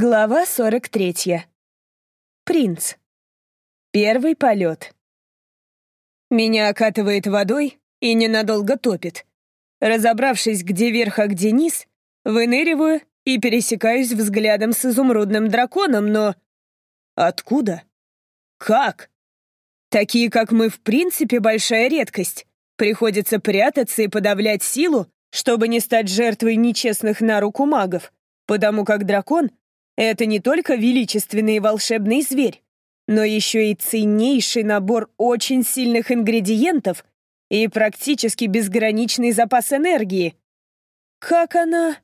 Глава 43. Принц. Первый полет. Меня окатывает водой и ненадолго топит. Разобравшись, где верх, а где низ, выныриваю и пересекаюсь взглядом с изумрудным драконом, но... Откуда? Как? Такие, как мы, в принципе, большая редкость. Приходится прятаться и подавлять силу, чтобы не стать жертвой нечестных на руку магов, потому как дракон это не только величественный и волшебный зверь, но еще и ценнейший набор очень сильных ингредиентов и практически безграничный запас энергии. Как она?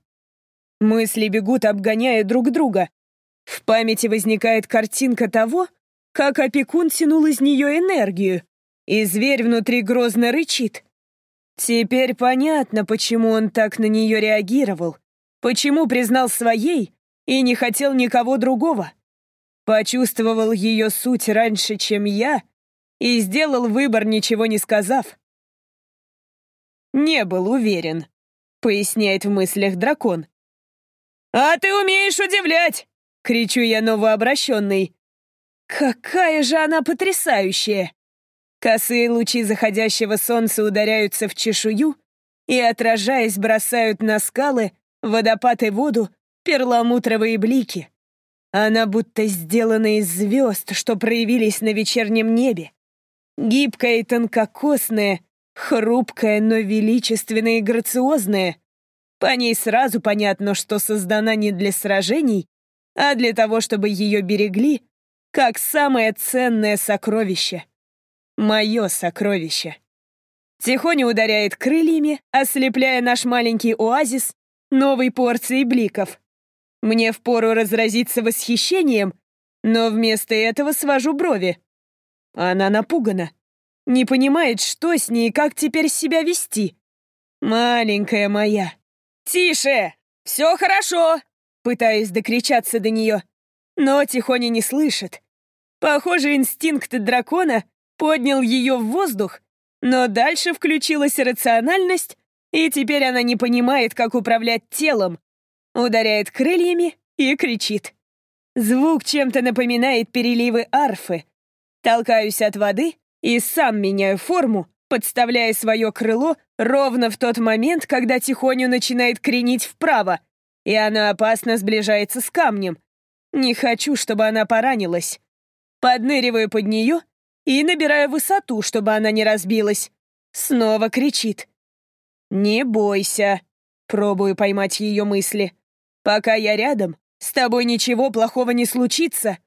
Мысли бегут, обгоняя друг друга. В памяти возникает картинка того, как опекун тянул из нее энергию, и зверь внутри грозно рычит. Теперь понятно, почему он так на нее реагировал, почему признал своей, и не хотел никого другого. Почувствовал ее суть раньше, чем я, и сделал выбор, ничего не сказав. «Не был уверен», — поясняет в мыслях дракон. «А ты умеешь удивлять!» — кричу я новообращенный. «Какая же она потрясающая!» Косые лучи заходящего солнца ударяются в чешую и, отражаясь, бросают на скалы, водопад и воду перламутровые блики. Она будто сделана из звезд, что проявились на вечернем небе. Гибкая и тонкокосная, хрупкая, но величественная и грациозная. По ней сразу понятно, что создана не для сражений, а для того, чтобы ее берегли, как самое ценное сокровище. Мое сокровище. Тихоня ударяет крыльями, ослепляя наш маленький оазис новой порцией бликов. Мне впору разразиться восхищением, но вместо этого свожу брови. Она напугана. Не понимает, что с ней и как теперь себя вести. Маленькая моя. «Тише! Все хорошо!» Пытаюсь докричаться до нее, но Тихоня не слышит. Похоже, инстинкт дракона поднял ее в воздух, но дальше включилась рациональность, и теперь она не понимает, как управлять телом, ударяет крыльями и кричит. Звук чем-то напоминает переливы арфы. Толкаюсь от воды и сам меняю форму, подставляя свое крыло ровно в тот момент, когда тихоню начинает кренить вправо, и она опасно сближается с камнем. Не хочу, чтобы она поранилась. Подныриваю под нее и набираю высоту, чтобы она не разбилась. Снова кричит. «Не бойся», — пробую поймать ее мысли. Пока я рядом, с тобой ничего плохого не случится.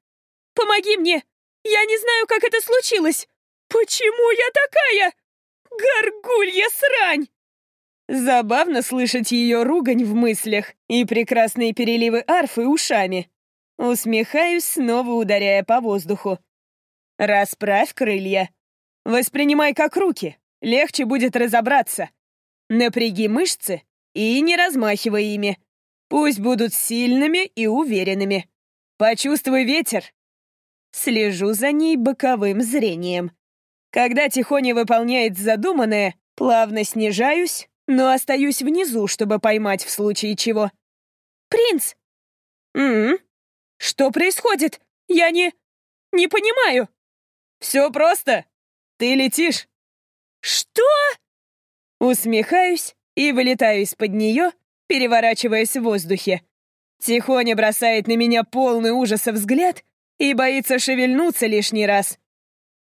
Помоги мне! Я не знаю, как это случилось! Почему я такая? Горгулья срань!» Забавно слышать ее ругань в мыслях и прекрасные переливы арфы ушами. Усмехаюсь, снова ударяя по воздуху. «Расправь крылья. Воспринимай как руки, легче будет разобраться. Напряги мышцы и не размахивай ими. Пусть будут сильными и уверенными. Почувствуй ветер. Слежу за ней боковым зрением. Когда Тихоня выполняет задуманное, плавно снижаюсь, но остаюсь внизу, чтобы поймать в случае чего. «Принц!» «М -м? Что происходит? Я не... не понимаю!» «Все просто. Ты летишь». «Что?» Усмехаюсь и вылетаю из-под нее, переворачиваясь в воздухе. Тихоня бросает на меня полный ужаса взгляд и боится шевельнуться лишний раз.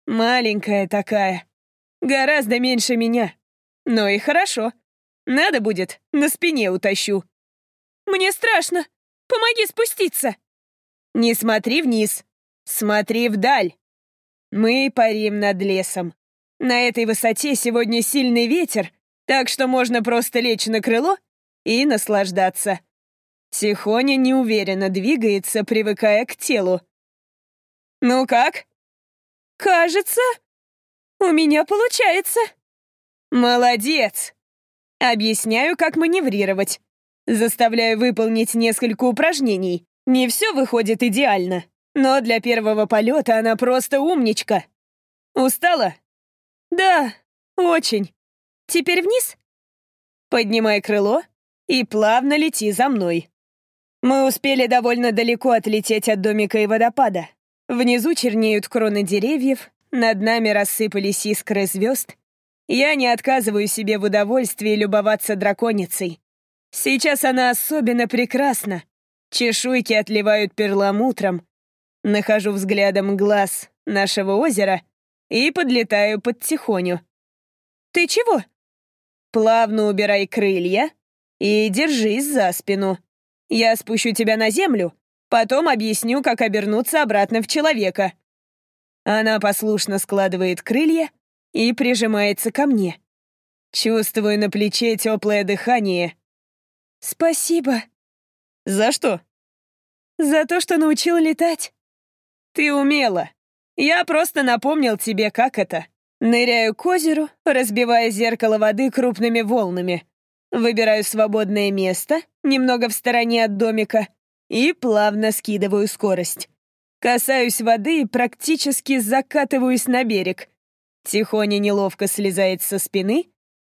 Маленькая такая. Гораздо меньше меня. Но и хорошо. Надо будет, на спине утащу. Мне страшно. Помоги спуститься. Не смотри вниз. Смотри вдаль. Мы парим над лесом. На этой высоте сегодня сильный ветер, так что можно просто лечь на крыло и наслаждаться. Тихоня неуверенно двигается, привыкая к телу. «Ну как?» «Кажется, у меня получается». «Молодец!» Объясняю, как маневрировать. Заставляю выполнить несколько упражнений. Не все выходит идеально, но для первого полета она просто умничка. Устала? Да, очень. Теперь вниз? Поднимай крыло и плавно лети за мной. Мы успели довольно далеко отлететь от домика и водопада. Внизу чернеют кроны деревьев, над нами рассыпались искры звезд. Я не отказываю себе в удовольствии любоваться драконицей. Сейчас она особенно прекрасна. Чешуйки отливают перламутром. Нахожу взглядом глаз нашего озера и подлетаю под тихоню. «Ты чего?» «Плавно убирай крылья и держись за спину. Я спущу тебя на землю, потом объясню, как обернуться обратно в человека». Она послушно складывает крылья и прижимается ко мне. Чувствую на плече теплое дыхание. «Спасибо». «За что?» «За то, что научил летать». «Ты умела. Я просто напомнил тебе, как это». Ныряю к озеру, разбивая зеркало воды крупными волнами. Выбираю свободное место, немного в стороне от домика, и плавно скидываю скорость. Касаюсь воды и практически закатываюсь на берег. Тихоня неловко слезает со спины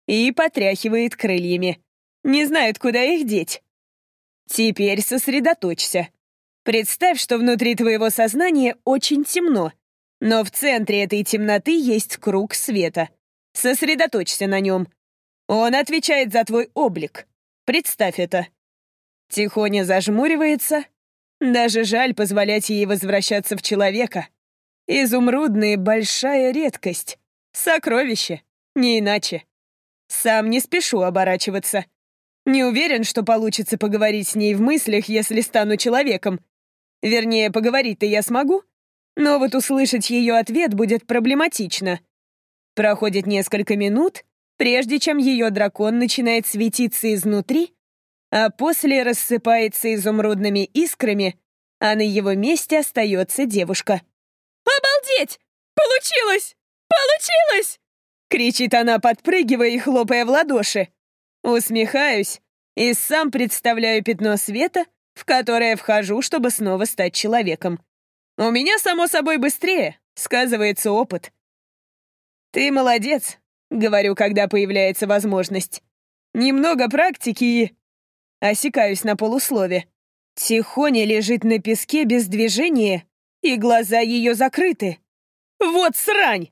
и потряхивает крыльями. Не знает, куда их деть. Теперь сосредоточься. Представь, что внутри твоего сознания очень темно, но в центре этой темноты есть круг света. Сосредоточься на нем. Он отвечает за твой облик. Представь это. Тихоня зажмуривается. Даже жаль позволять ей возвращаться в человека. Изумрудные — большая редкость. Сокровище. Не иначе. Сам не спешу оборачиваться. Не уверен, что получится поговорить с ней в мыслях, если стану человеком. Вернее, поговорить-то я смогу, но вот услышать ее ответ будет проблематично. Проходит несколько минут, прежде чем ее дракон начинает светиться изнутри, а после рассыпается изумрудными искрами, а на его месте остается девушка. «Обалдеть! Получилось! Получилось!» кричит она, подпрыгивая и хлопая в ладоши. Усмехаюсь и сам представляю пятно света, в которое вхожу, чтобы снова стать человеком. У меня, само собой, быстрее, сказывается опыт. Ты молодец, говорю, когда появляется возможность. Немного практики и... Осекаюсь на полуслове. Тихоня лежит на песке без движения, и глаза ее закрыты. Вот срань!